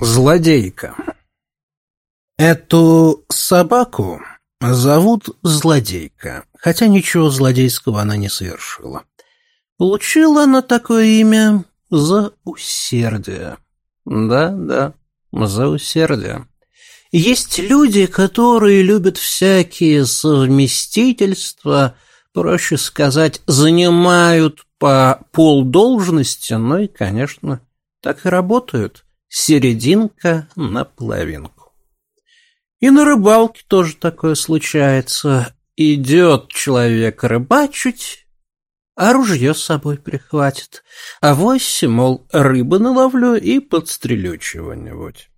Злодейка Эту собаку зовут Злодейка, хотя ничего злодейского она не совершила. Получила она такое имя за усердие. Да-да, за усердие. Есть люди, которые любят всякие совместительства, проще сказать, занимают по полдолжности, ну и, конечно, так и работают – серединка на половинку. И на рыбалке тоже такое случается. Идет человек рыбачить, а ружье с собой прихватит. А вось, мол, рыбы наловлю и подстрелю чего-нибудь.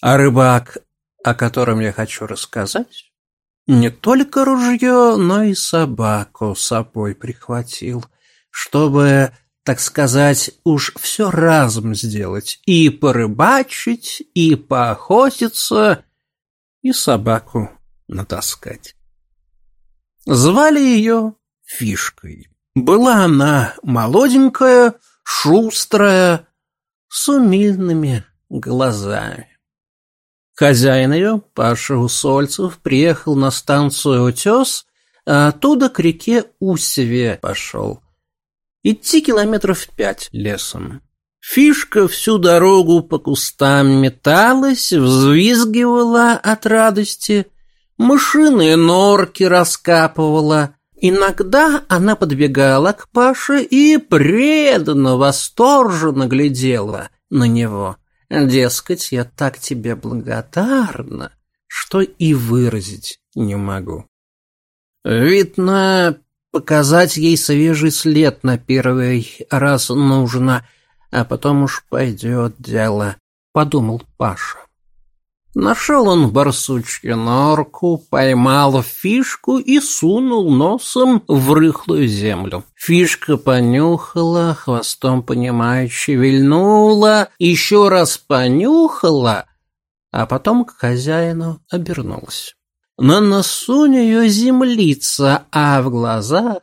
А рыбак, о котором я хочу рассказать, не только ружье, но и собаку с собой прихватил, чтобы так сказать, уж все разом сделать. И порыбачить, и поохотиться, и собаку натаскать. Звали ее Фишкой. Была она молоденькая, шустрая, с умильными глазами. Хозяин ее, Паша Усольцев, приехал на станцию «Утес», а оттуда к реке Усеве пошел – Идти километров пять лесом. Фишка всю дорогу по кустам металась, взвизгивала от радости, мышиные норки раскапывала. Иногда она подбегала к Паше и преданно, восторженно глядела на него. Дескать, я так тебе благодарна, что и выразить не могу. Видно, Показать ей свежий след на первый раз нужно, а потом уж пойдет дело, — подумал Паша. Нашел он барсучью норку, поймал фишку и сунул носом в рыхлую землю. Фишка понюхала, хвостом понимающе вильнула, еще раз понюхала, а потом к хозяину обернулась. На носу у нее землица, а в глазах...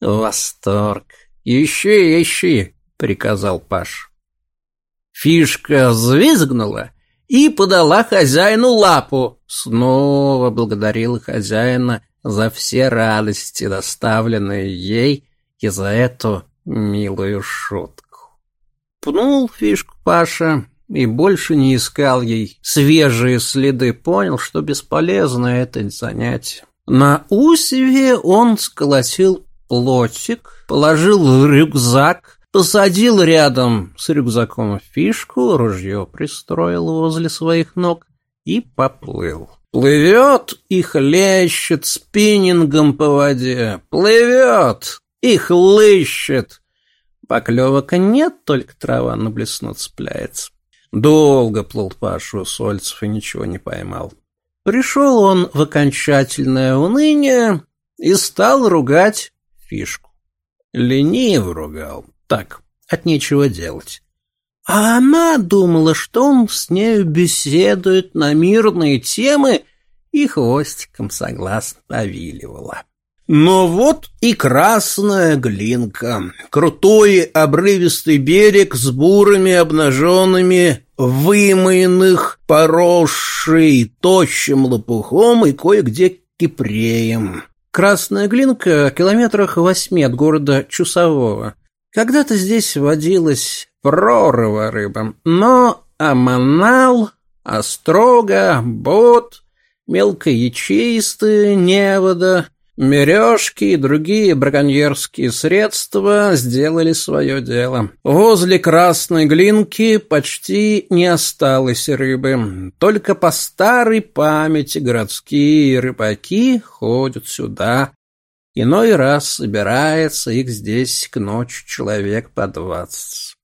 Восторг. «Ищи, ищи!» — приказал Паш. Фишка взвизгнула и подала хозяину лапу. Снова благодарила хозяина за все радости, доставленные ей, и за эту милую шутку. Пнул фишку Паша, и больше не искал ей свежие следы, понял, что бесполезно это занятие. На усеве он сколотил плотик, положил рюкзак, посадил рядом с рюкзаком фишку, ружье пристроил возле своих ног и поплыл. Плывет и хлещет спиннингом по воде, плывет и хлыщет. Поклевок нет, только трава на блесну цепляется. Долго плыл Пашу Сольцев и ничего не поймал. Пришел он в окончательное уныние и стал ругать фишку. Лениво ругал, так, от нечего делать. А она думала, что он с нею беседует на мирные темы и хвостиком согласно повиливала. Но вот и красная глинка. Крутой обрывистый берег с бурыми обнаженными, вымоенных, поросший тощим лопухом и кое-где кипреем. Красная глинка в километрах восьми от города Чусового. Когда-то здесь водилась прорыва рыба, но аманал, острога, бот, мелкоячеистые, невода Мережки и другие браконьерские средства сделали свое дело. Возле красной глинки почти не осталось рыбы. Только по старой памяти городские рыбаки ходят сюда. Иной раз собирается их здесь к ночи человек по двадцать.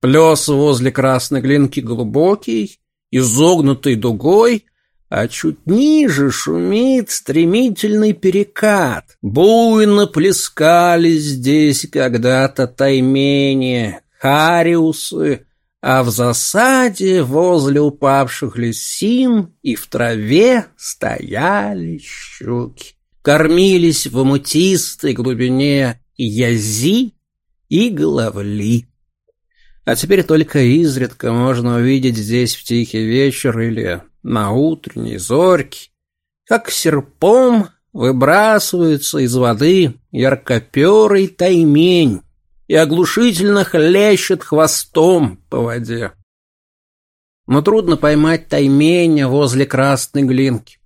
Плес возле красной глинки глубокий, изогнутый дугой — а чуть ниже шумит стремительный перекат. Буйно плескались здесь когда-то таймени, хариусы, а в засаде возле упавших лисин и в траве стояли щуки. Кормились в амутистой глубине язи и головли. А теперь только изредка можно увидеть здесь в тихий вечер или на утренней зорьке, как серпом выбрасывается из воды яркоперый таймень и оглушительно хлещет хвостом по воде. Но трудно поймать тайменя возле красной глинки.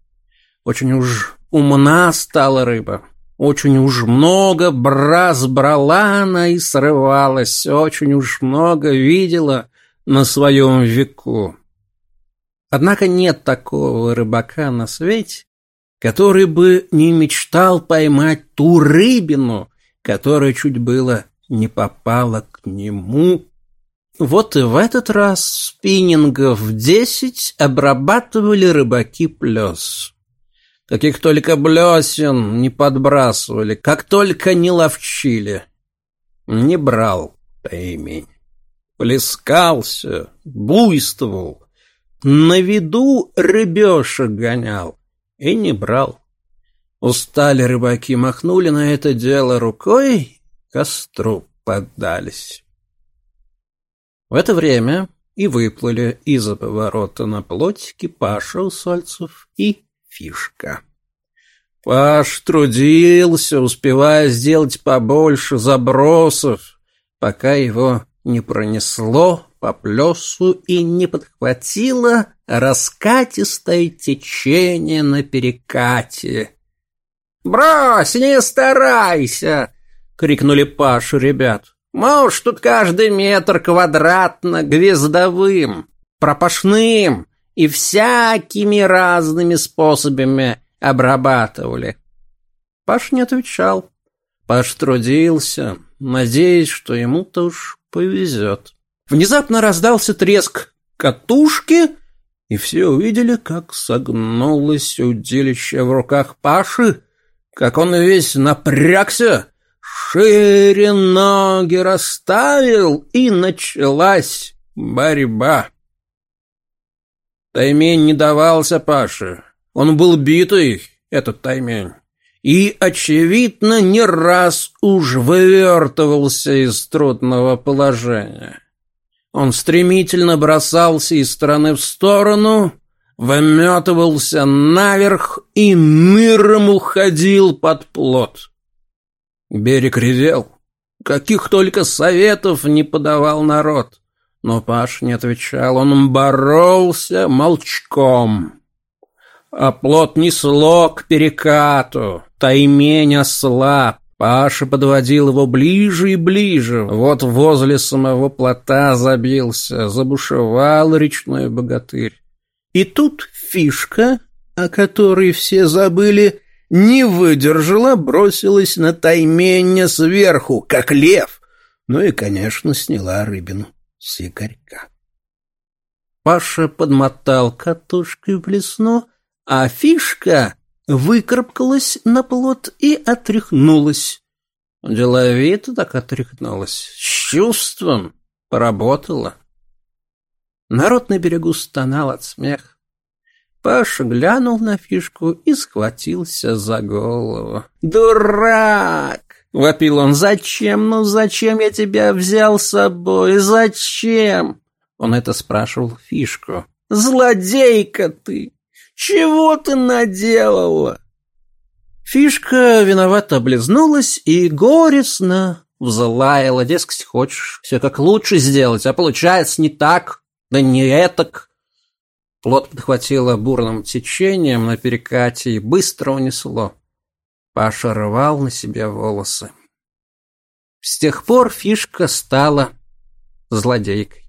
Очень уж умна стала рыба. Очень уж много браз брала она и срывалась. Очень уж много видела на своем веку. Однако нет такого рыбака на свете, который бы не мечтал поймать ту рыбину, которая чуть было не попала к нему. Вот и в этот раз спиннингов десять обрабатывали рыбаки плес. Каких только блесен не подбрасывали, как только не ловчили. Не брал поимень. Плескался, буйствовал, на виду рыбешек гонял и не брал. Устали рыбаки, махнули на это дело рукой, костру поддались. В это время и выплыли из-за поворота на плоть Паша Усольцев и Фишка. Паш трудился, успевая сделать побольше забросов, пока его не пронесло по плесу и не подхватило раскатистое течение на перекате. «Брось, не старайся!» — крикнули Пашу ребят. «Мы уж тут каждый метр квадратно гвездовым, пропашным и всякими разными способами обрабатывали». Паш не отвечал. Паш трудился, надеясь, что ему-то уж повезет. Внезапно раздался треск катушки, и все увидели, как согнулось удилище в руках Паши, как он весь напрягся, шире ноги расставил, и началась борьба. Таймень не давался Паше. Он был битый, этот таймень. И, очевидно, не раз уж вывертывался из трудного положения. Он стремительно бросался из стороны в сторону, выметывался наверх и ныром уходил под плот. Берег ревел. Каких только советов не подавал народ. Но Паш не отвечал, он боролся молчком. А плот несло к перекату, тайменя слаб. Паша подводил его ближе и ближе. Вот возле самого плота забился, забушевал речной богатырь. И тут фишка, о которой все забыли, не выдержала, бросилась на тайменя сверху, как лев. Ну и, конечно, сняла рыбину с якорька. Паша подмотал катушкой в лесно, а фишка выкарабкалась на плот и отряхнулась. Деловито так отряхнулась, с чувством поработала. Народ на берегу стонал от смех Паша глянул на фишку и схватился за голову. «Дурак!» — вопил он. «Зачем? Ну зачем я тебя взял с собой? Зачем?» Он это спрашивал фишку. «Злодейка ты!» Чего ты наделала?» Фишка виновато облизнулась и горестно взлаяла. Дескать, хочешь все как лучше сделать, а получается не так, да не этак. Плод подхватило бурным течением на перекате и быстро унесло. Паша рвал на себе волосы. С тех пор фишка стала злодейкой.